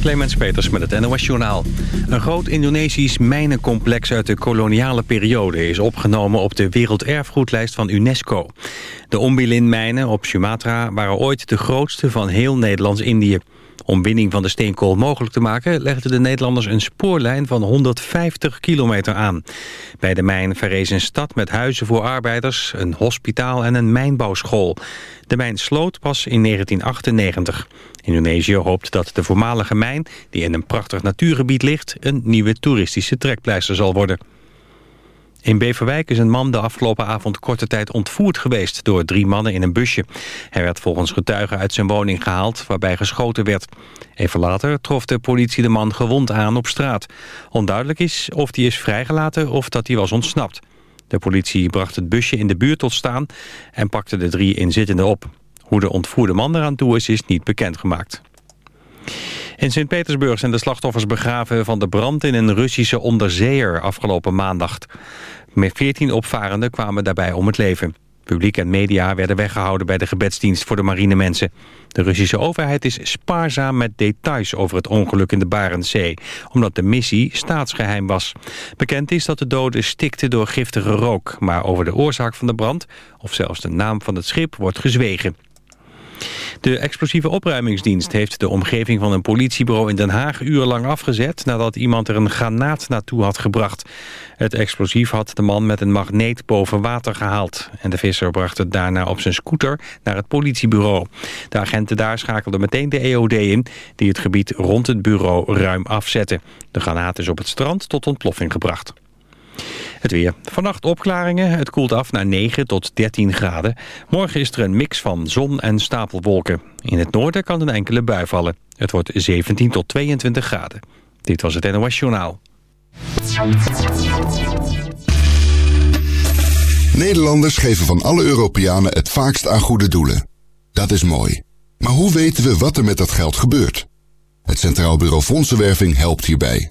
Clemens Peters met het NOS Journaal. Een groot Indonesisch mijnencomplex uit de koloniale periode... is opgenomen op de werelderfgoedlijst van UNESCO. De Ombilin-mijnen op Sumatra waren ooit de grootste van heel Nederlands-Indië. Om winning van de steenkool mogelijk te maken... legden de Nederlanders een spoorlijn van 150 kilometer aan. Bij de mijn verrees een stad met huizen voor arbeiders... een hospitaal en een mijnbouwschool. De mijn sloot pas in 1998. Indonesië hoopt dat de voormalige mijn, die in een prachtig natuurgebied ligt... een nieuwe toeristische trekpleister zal worden. In Beverwijk is een man de afgelopen avond korte tijd ontvoerd geweest... door drie mannen in een busje. Hij werd volgens getuigen uit zijn woning gehaald, waarbij geschoten werd. Even later trof de politie de man gewond aan op straat. Onduidelijk is of hij is vrijgelaten of dat hij was ontsnapt. De politie bracht het busje in de buurt tot staan... en pakte de drie inzittenden op. Hoe de ontvoerde man eraan toe is, is niet bekendgemaakt. In Sint-Petersburg zijn de slachtoffers begraven van de brand in een Russische onderzeeër afgelopen maandag. Met 14 opvarenden kwamen daarbij om het leven. Publiek en media werden weggehouden bij de gebedsdienst voor de marinemensen. De Russische overheid is spaarzaam met details over het ongeluk in de Barentszee, omdat de missie staatsgeheim was. Bekend is dat de doden stikten door giftige rook, maar over de oorzaak van de brand, of zelfs de naam van het schip, wordt gezwegen. De explosieve opruimingsdienst heeft de omgeving van een politiebureau in Den Haag urenlang afgezet nadat iemand er een granaat naartoe had gebracht. Het explosief had de man met een magneet boven water gehaald en de visser bracht het daarna op zijn scooter naar het politiebureau. De agenten daar schakelden meteen de EOD in die het gebied rond het bureau ruim afzette. De granaat is op het strand tot ontploffing gebracht. Het weer. Vannacht opklaringen. Het koelt af naar 9 tot 13 graden. Morgen is er een mix van zon en stapelwolken. In het noorden kan een enkele bui vallen. Het wordt 17 tot 22 graden. Dit was het NOS Journaal. Nederlanders geven van alle Europeanen het vaakst aan goede doelen. Dat is mooi. Maar hoe weten we wat er met dat geld gebeurt? Het Centraal Bureau Fondsenwerving helpt hierbij.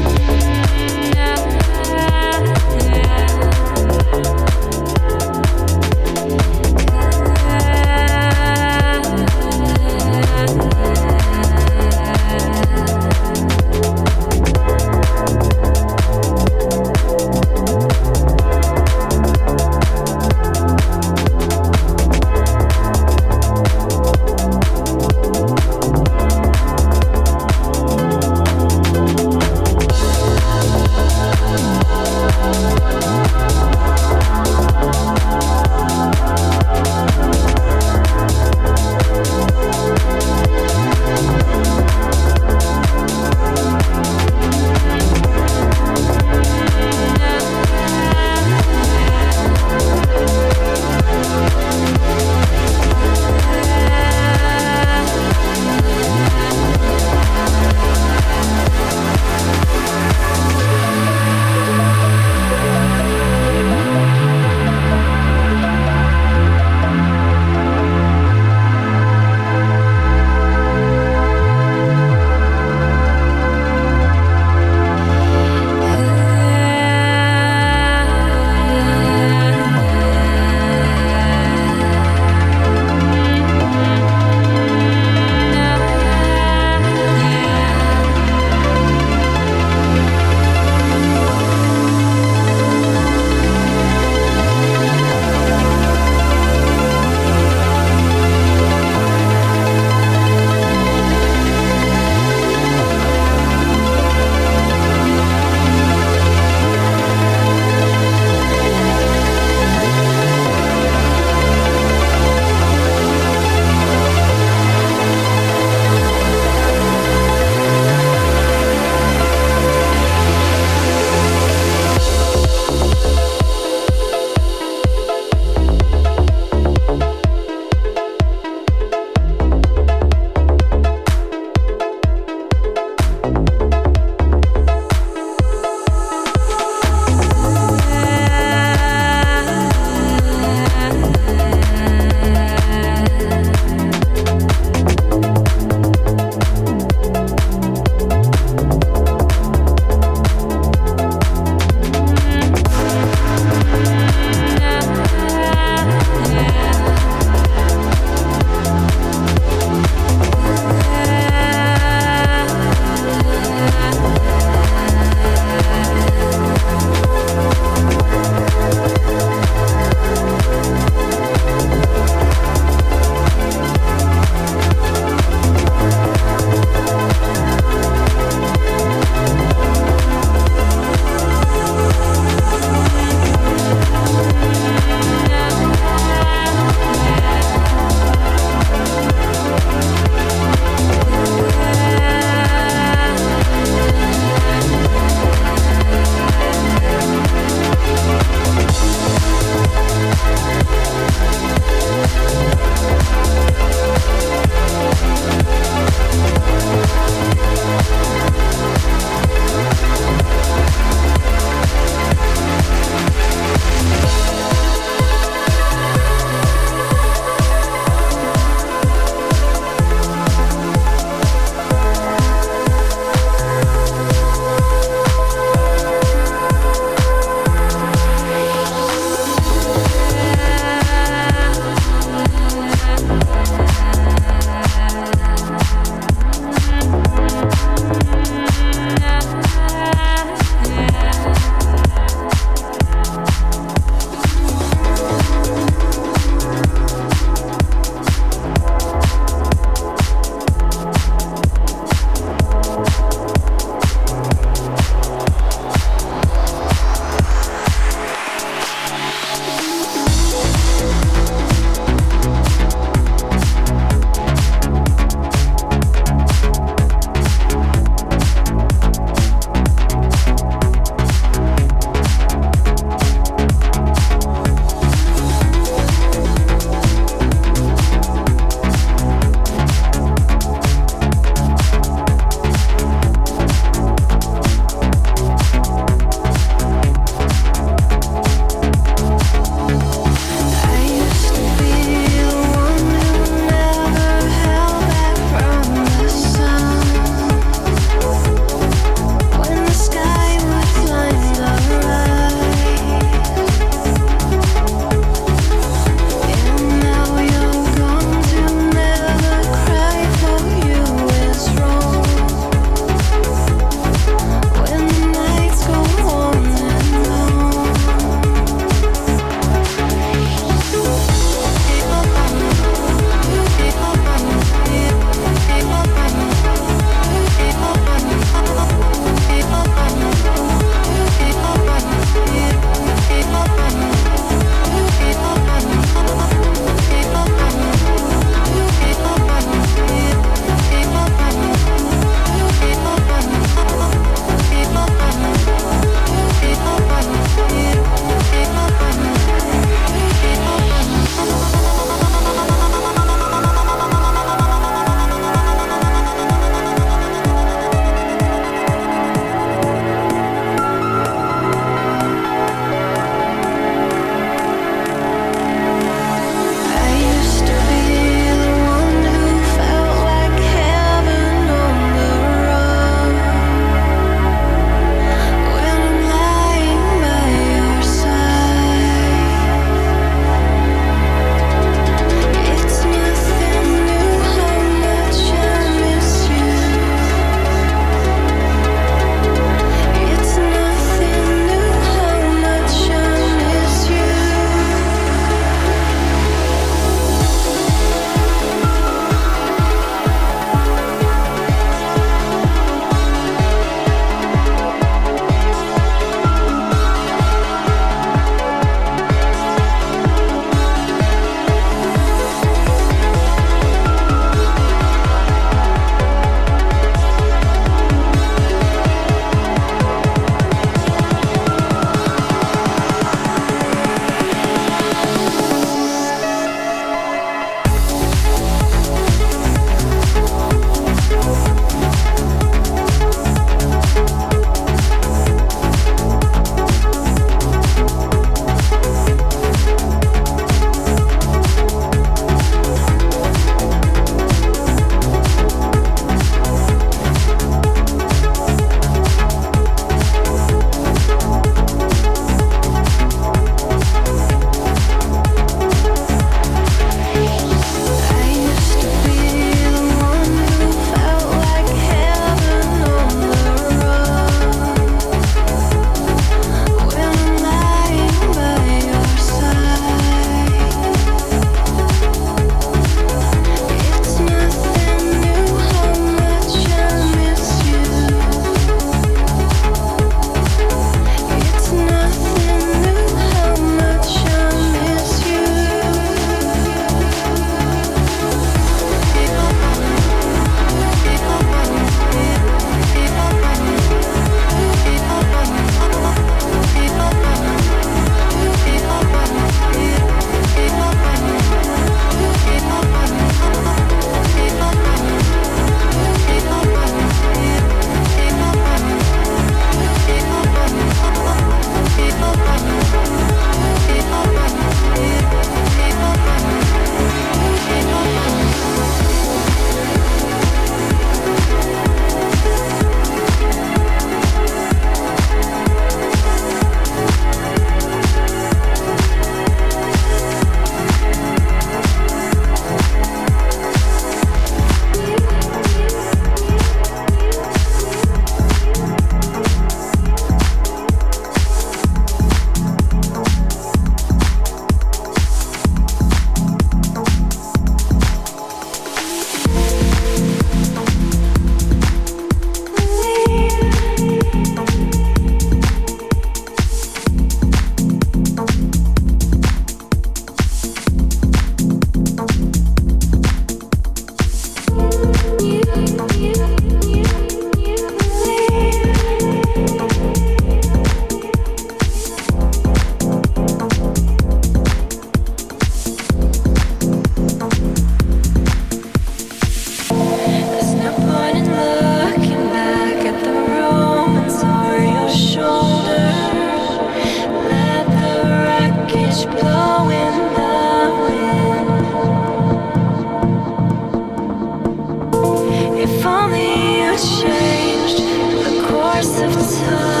If only you changed the course of time.